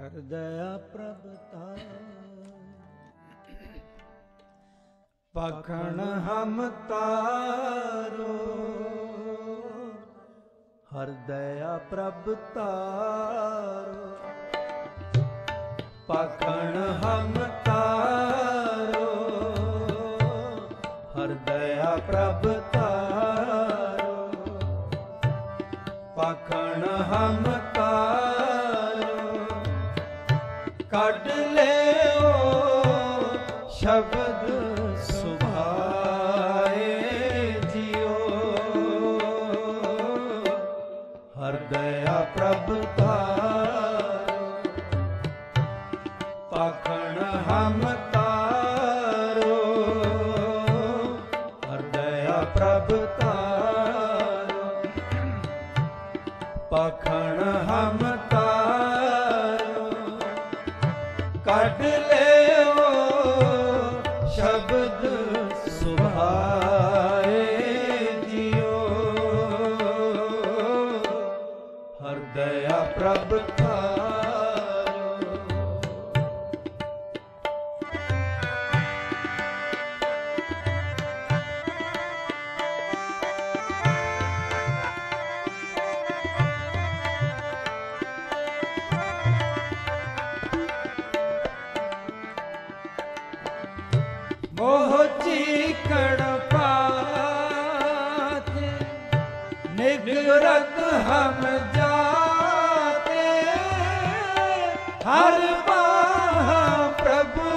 ਹਿਰਦਿਆ ਪ੍ਰਭਤਾ ਪਖਣ ਹਮ ਤਾਰੋ। ਹਿਰਦਿਆ ਪ੍ਰਭ ਤਾਰੋ। ਪਖਣ ਹਮ ਤਾਰੋ। ਹਿਰਦਿਆ ਪ੍ਰਭ ਹਰਦਇਆ ਪ੍ਰਭ ਤਾਰੋ। ਪਖਣ ਹਮ ਤਾਰੋ। ਹਰਦਇਆ ਪ੍ਰਭ ਤਾਰੋ। ਪਖਣ ਹਮ ਤਾਰੋ। ਕੱਢ ਲਿਓ ਸ਼ਬਦ ਨਿਗਰਤ ਹਮ ਜਾਤੇ ਹਰ ਬਾਹ ਪ੍ਰਭੂ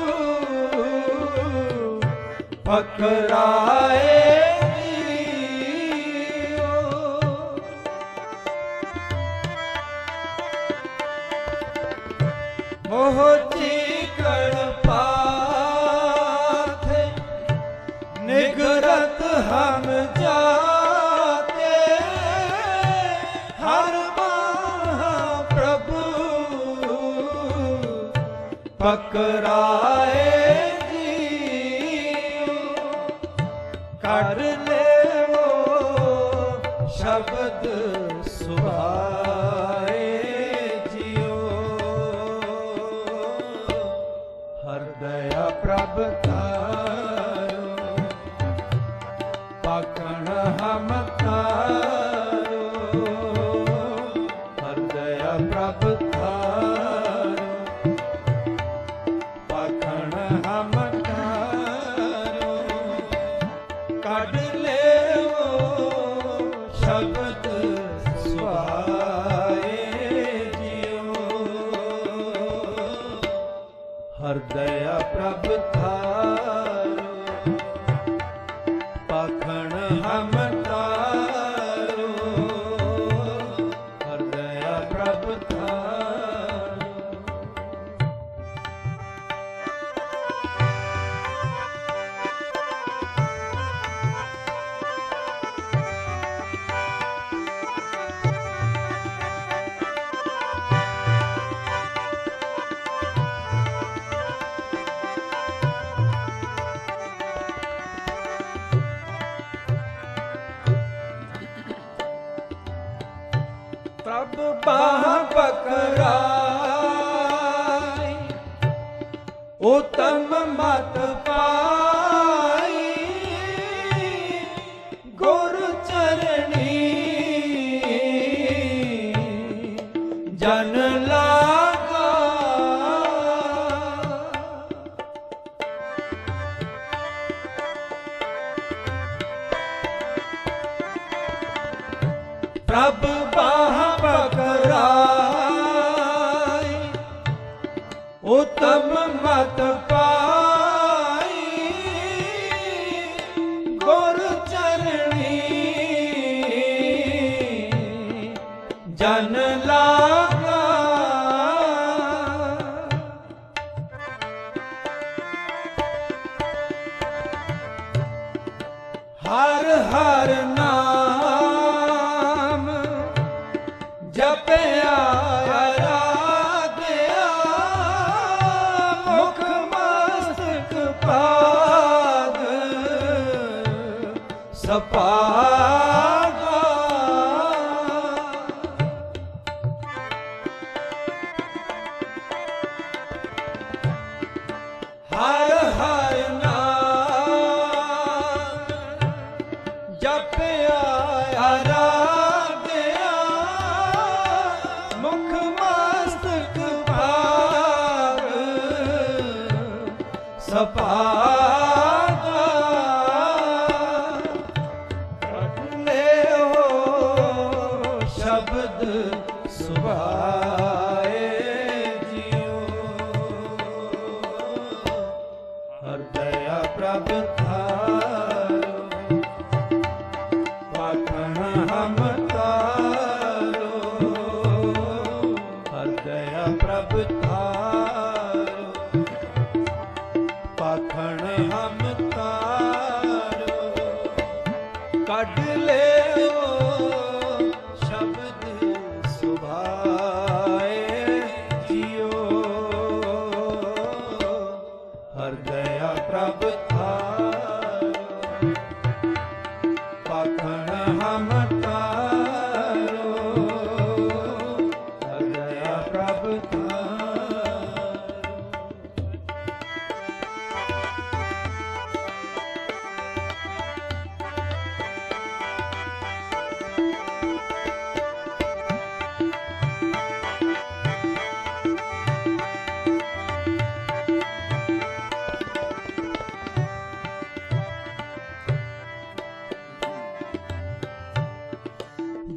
ਪਕਰਾਏ ਜੀਉ ਕਰ ਲੈਵੋ ਸ਼ਬਦ ਸੁਭਾਏ ਜਿਉ ਹਰਦਇਆ ਪ੍ਰਭ ਤਾਰੋ ਪ੍ਰਭ ਬਾਹ ਪਕਰਾਈ ਉਤਮ ਮਤ ਪਾ ਜਪਿਆ ਹਰ ਹਮ ਕੱਢ ਲੈ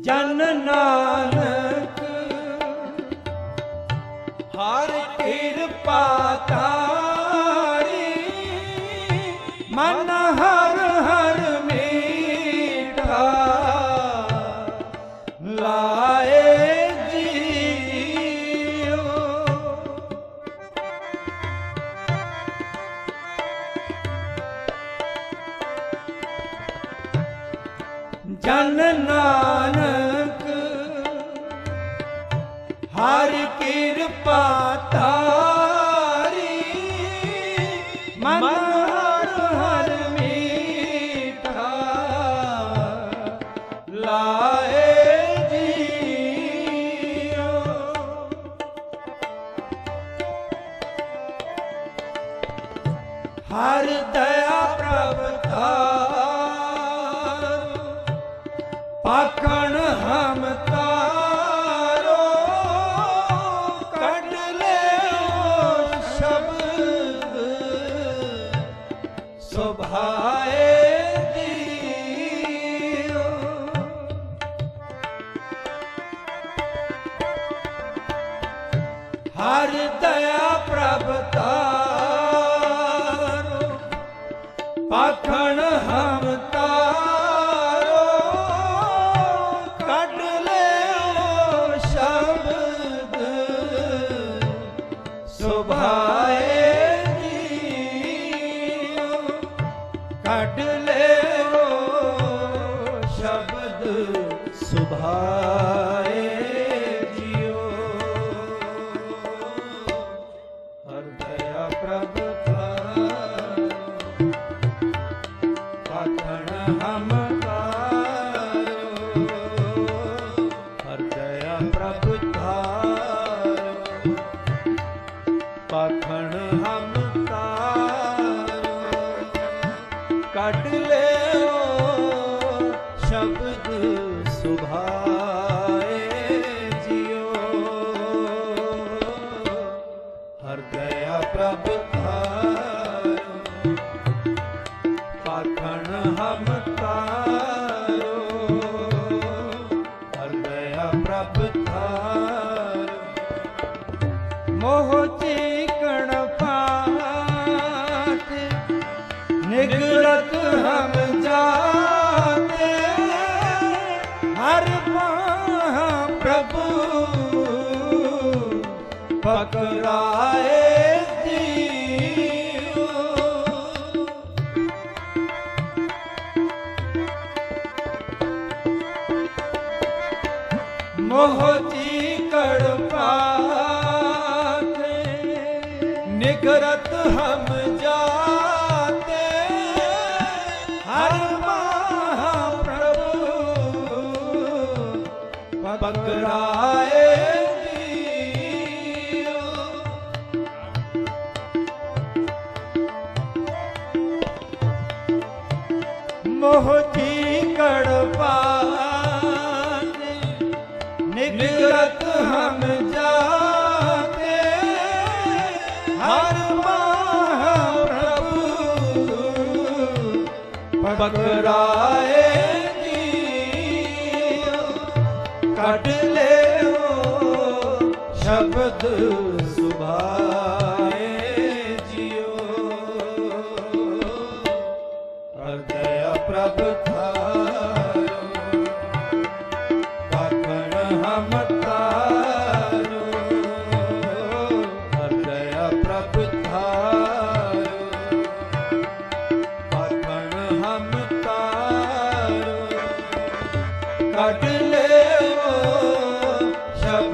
ਜਨ ਨਾਨਕ ਹਰ ਕਿਰਪਾ ਤਾਰੀ ਮਨ ਹਰ ਹਰ ਮੀਠਾ ਲਾਏ ਮਨ ਹਰ ਹਰ ਮੀਠਾ ਲਾਏ ਜੀਓ। ਹਰ ਦਇਆ ਪ੍ਰਭ ਤਾਰੋ ਪਾਖਣ ਹਮ ਸ਼ਬਦ ਸੁਭਾਏ ਜੀਓ। ਹਰ ਦਇਆ ਪ੍ਰਭ ਪਾਖਣ ਹਮ ਤਾਰੋ ਹਰ ਦਇਆ ਪ੍ਰਭ ਤਾਰੋ ਪਾਖਣ ਹਮ ਪਕਰਾਏ ਜੀਓ ਮੋਹਤੀ ਕੜਪਾਤੇ ਨਿਗਰਤ ਹਮ ਜਾਤੇ ਹਰ ਮਹਾ ਪ੍ਰਭੂ ਪਕਰਾਏ ਪਕਰਾਏ ਜੀਓ ਕੱਢ ਲਿਓ ਸ਼ਬਦ ਸੁਭਾਏ ਜਿਉ ਹਰ ਦਇਆ ਪ੍ਰਭ ਥਾਰੋ